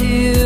Here.